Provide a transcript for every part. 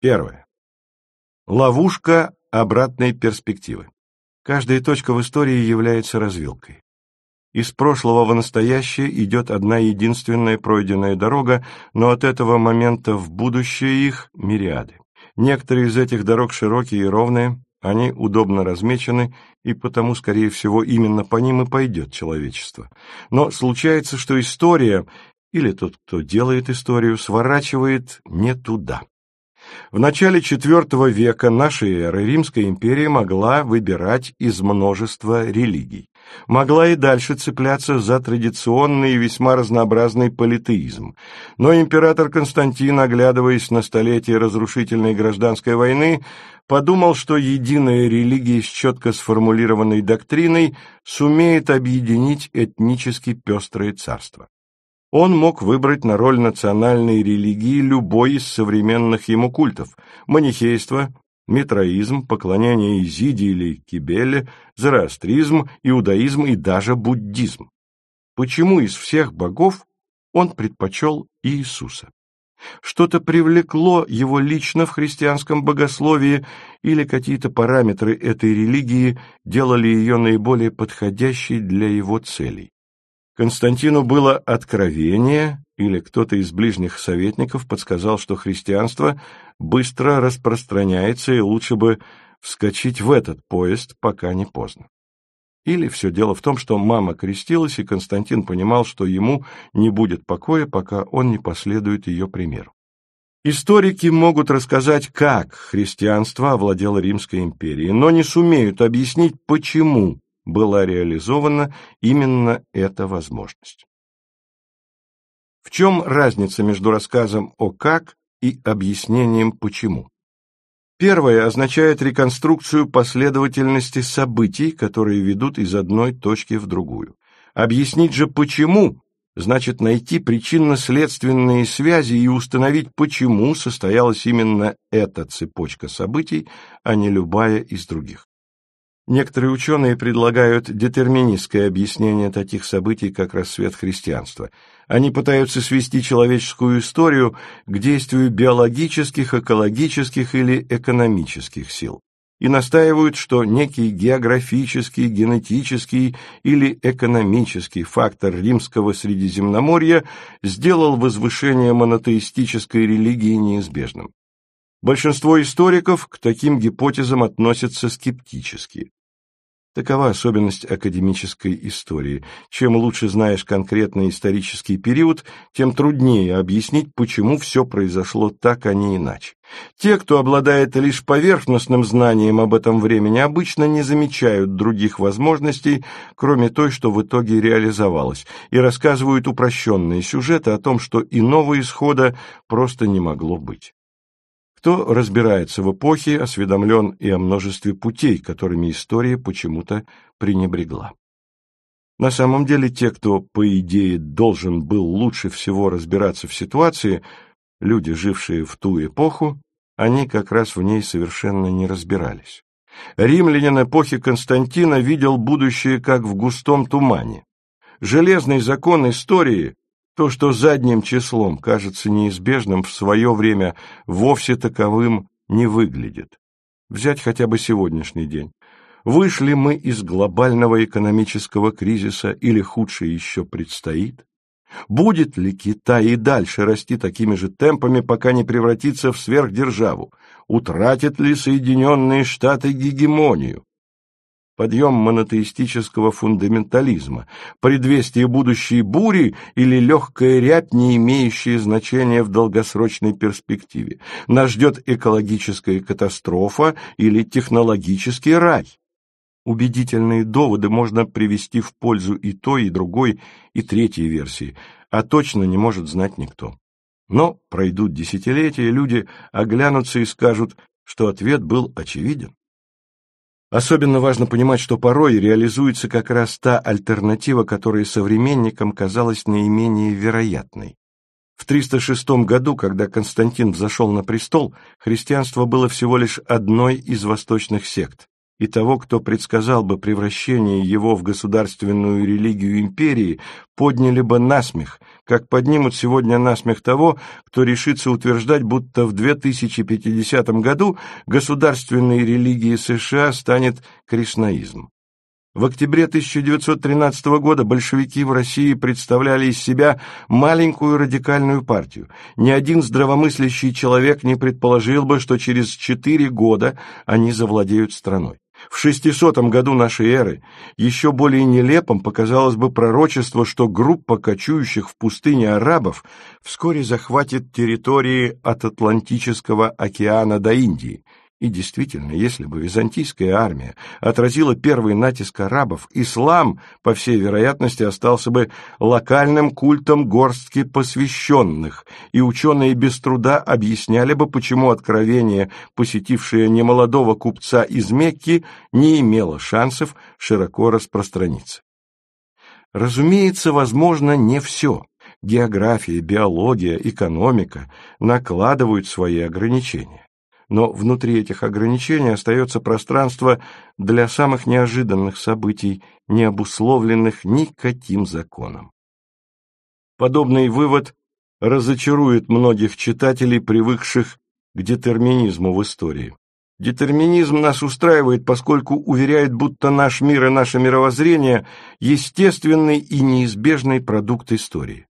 Первое. Ловушка обратной перспективы. Каждая точка в истории является развилкой. Из прошлого в настоящее идет одна единственная пройденная дорога, но от этого момента в будущее их мириады. Некоторые из этих дорог широкие и ровные, они удобно размечены, и потому, скорее всего, именно по ним и пойдет человечество. Но случается, что история, или тот, кто делает историю, сворачивает не туда. В начале IV века нашей эры Римская империя могла выбирать из множества религий. Могла и дальше цепляться за традиционный и весьма разнообразный политеизм. Но император Константин, оглядываясь на столетие разрушительной гражданской войны, подумал, что единая религия с четко сформулированной доктриной сумеет объединить этнически пестрое царство. Он мог выбрать на роль национальной религии любой из современных ему культов – манихейство, митроизм, поклонение Изиде или Кибеле, зороастризм, иудаизм и даже буддизм. Почему из всех богов он предпочел Иисуса? Что-то привлекло его лично в христианском богословии или какие-то параметры этой религии делали ее наиболее подходящей для его целей. Константину было откровение, или кто-то из ближних советников подсказал, что христианство быстро распространяется, и лучше бы вскочить в этот поезд, пока не поздно. Или все дело в том, что мама крестилась, и Константин понимал, что ему не будет покоя, пока он не последует ее примеру. Историки могут рассказать, как христианство овладело Римской империей, но не сумеют объяснить, почему была реализована именно эта возможность. В чем разница между рассказом о «как» и объяснением «почему»? Первое означает реконструкцию последовательности событий, которые ведут из одной точки в другую. Объяснить же «почему» значит найти причинно-следственные связи и установить, почему состоялась именно эта цепочка событий, а не любая из других. Некоторые ученые предлагают детерминистское объяснение таких событий, как рассвет христианства. Они пытаются свести человеческую историю к действию биологических, экологических или экономических сил и настаивают, что некий географический, генетический или экономический фактор римского Средиземноморья сделал возвышение монотеистической религии неизбежным. Большинство историков к таким гипотезам относятся скептически. Такова особенность академической истории. Чем лучше знаешь конкретный исторический период, тем труднее объяснить, почему все произошло так, а не иначе. Те, кто обладает лишь поверхностным знанием об этом времени, обычно не замечают других возможностей, кроме той, что в итоге реализовалось, и рассказывают упрощенные сюжеты о том, что иного исхода просто не могло быть. Кто разбирается в эпохе, осведомлен и о множестве путей, которыми история почему-то пренебрегла. На самом деле те, кто, по идее, должен был лучше всего разбираться в ситуации, люди, жившие в ту эпоху, они как раз в ней совершенно не разбирались. Римлянин эпохи Константина видел будущее как в густом тумане. Железный закон истории то, что задним числом кажется неизбежным, в свое время вовсе таковым не выглядит. Взять хотя бы сегодняшний день. Вышли мы из глобального экономического кризиса или худшее еще предстоит? Будет ли Китай и дальше расти такими же темпами, пока не превратится в сверхдержаву? Утратят ли Соединенные Штаты гегемонию? Подъем монотеистического фундаментализма, предвестие будущей бури или легкая рябь, не имеющая значения в долгосрочной перспективе. Нас ждет экологическая катастрофа или технологический рай. Убедительные доводы можно привести в пользу и той, и другой, и третьей версии, а точно не может знать никто. Но пройдут десятилетия, люди оглянутся и скажут, что ответ был очевиден. Особенно важно понимать, что порой реализуется как раз та альтернатива, которая современникам казалась наименее вероятной. В 306 году, когда Константин взошел на престол, христианство было всего лишь одной из восточных сект, и того, кто предсказал бы превращение его в государственную религию империи, подняли бы насмех, как поднимут сегодня насмех того, кто решится утверждать, будто в 2050 году государственной религией США станет кришнаизм. В октябре 1913 года большевики в России представляли из себя маленькую радикальную партию. Ни один здравомыслящий человек не предположил бы, что через четыре года они завладеют страной. В 600 году нашей эры еще более нелепым показалось бы пророчество, что группа кочующих в пустыне арабов вскоре захватит территории от Атлантического океана до Индии – и действительно, если бы византийская армия отразила первый натиск арабов, ислам, по всей вероятности, остался бы локальным культом горстки посвященных, и ученые без труда объясняли бы, почему откровение, посетившее немолодого купца из Мекки, не имело шансов широко распространиться. Разумеется, возможно не все. География, биология, экономика накладывают свои ограничения но внутри этих ограничений остается пространство для самых неожиданных событий, не обусловленных никаким законом. Подобный вывод разочарует многих читателей, привыкших к детерминизму в истории. Детерминизм нас устраивает, поскольку уверяет, будто наш мир и наше мировоззрение – естественный и неизбежный продукт истории.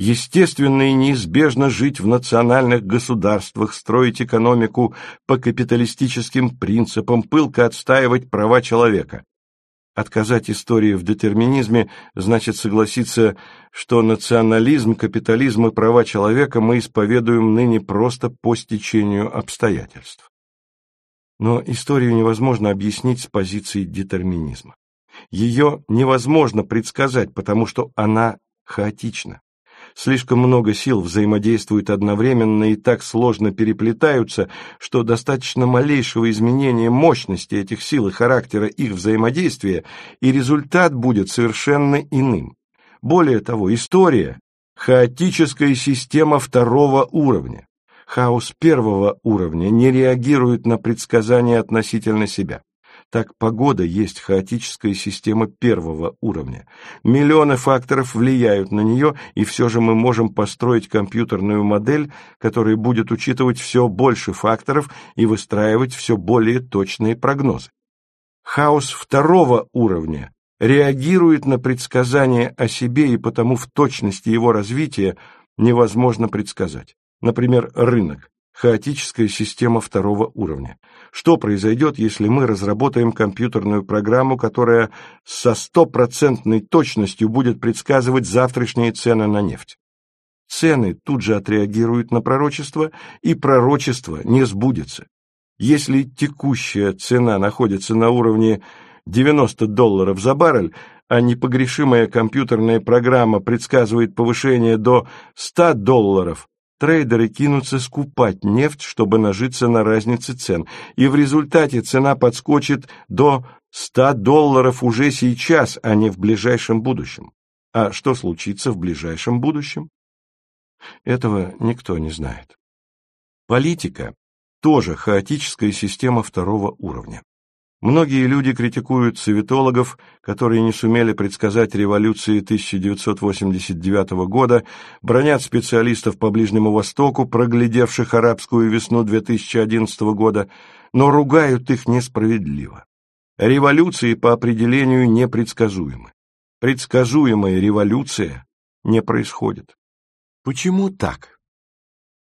Естественно и неизбежно жить в национальных государствах, строить экономику по капиталистическим принципам, пылко отстаивать права человека. Отказать истории в детерминизме значит согласиться, что национализм, капитализм и права человека мы исповедуем ныне просто по стечению обстоятельств. Но историю невозможно объяснить с позиции детерминизма. Ее невозможно предсказать, потому что она хаотична. Слишком много сил взаимодействуют одновременно и так сложно переплетаются, что достаточно малейшего изменения мощности этих сил и характера их взаимодействия, и результат будет совершенно иным. Более того, история – хаотическая система второго уровня. Хаос первого уровня не реагирует на предсказания относительно себя. Так погода есть хаотическая система первого уровня. Миллионы факторов влияют на нее, и все же мы можем построить компьютерную модель, которая будет учитывать все больше факторов и выстраивать все более точные прогнозы. Хаос второго уровня реагирует на предсказания о себе, и потому в точности его развития невозможно предсказать. Например, рынок хаотическая система второго уровня. Что произойдет, если мы разработаем компьютерную программу, которая со стопроцентной точностью будет предсказывать завтрашние цены на нефть? Цены тут же отреагируют на пророчество, и пророчество не сбудется. Если текущая цена находится на уровне 90 долларов за баррель, а непогрешимая компьютерная программа предсказывает повышение до 100 долларов, трейдеры кинутся скупать нефть, чтобы нажиться на разнице цен, и в результате цена подскочит до 100 долларов уже сейчас, а не в ближайшем будущем. А что случится в ближайшем будущем? Этого никто не знает. Политика тоже хаотическая система второго уровня. Многие люди критикуют советологов, которые не сумели предсказать революции 1989 года, бронят специалистов по Ближнему Востоку, проглядевших арабскую весну 2011 года, но ругают их несправедливо. Революции по определению непредсказуемы. Предсказуемая революция не происходит. Почему так?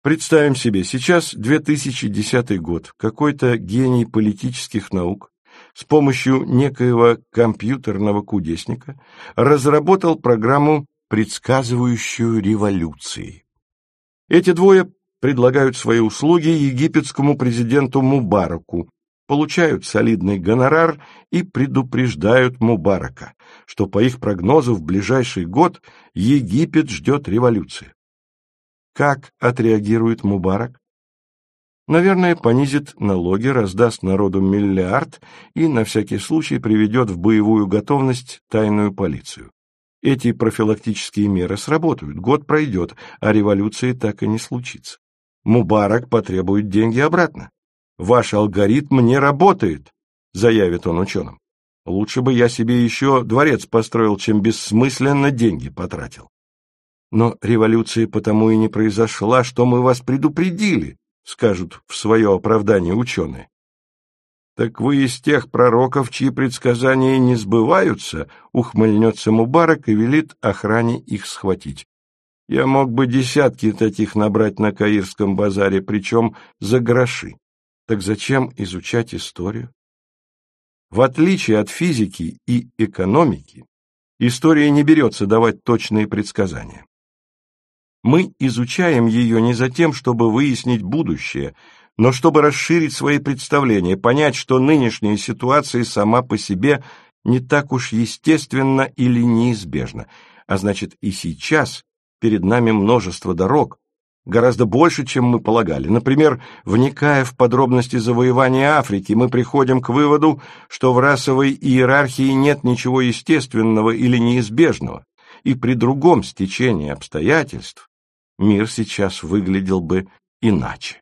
Представим себе, сейчас 2010 год, какой-то гений политических наук с помощью некоего компьютерного кудесника разработал программу, предсказывающую революции. Эти двое предлагают свои услуги египетскому президенту Мубараку, получают солидный гонорар и предупреждают Мубарака, что по их прогнозу в ближайший год Египет ждет революции. Как отреагирует Мубарак? Наверное, понизит налоги, раздаст народу миллиард и на всякий случай приведет в боевую готовность тайную полицию. Эти профилактические меры сработают, год пройдет, а революции так и не случится. Мубарак потребует деньги обратно. Ваш алгоритм не работает. заявит он ученым. Лучше бы я себе еще дворец построил, чем бессмысленно деньги потратил. Но революция потому и не произошла, что мы вас предупредили, скажут в свое оправдание ученые. Так вы из тех пророков, чьи предсказания не сбываются, ухмыльнется Мубарак и велит охране их схватить. Я мог бы десятки таких набрать на Каирском базаре, причем за гроши. Так зачем изучать историю? В отличие от физики и экономики, история не берется давать точные предсказания. Мы изучаем ее не за тем, чтобы выяснить будущее, но чтобы расширить свои представления, понять, что нынешняя ситуация сама по себе не так уж естественна или неизбежна, а значит и сейчас перед нами множество дорог, гораздо больше, чем мы полагали. Например, вникая в подробности завоевания Африки, мы приходим к выводу, что в расовой иерархии нет ничего естественного или неизбежного, и при другом стечении обстоятельств мир сейчас выглядел бы иначе.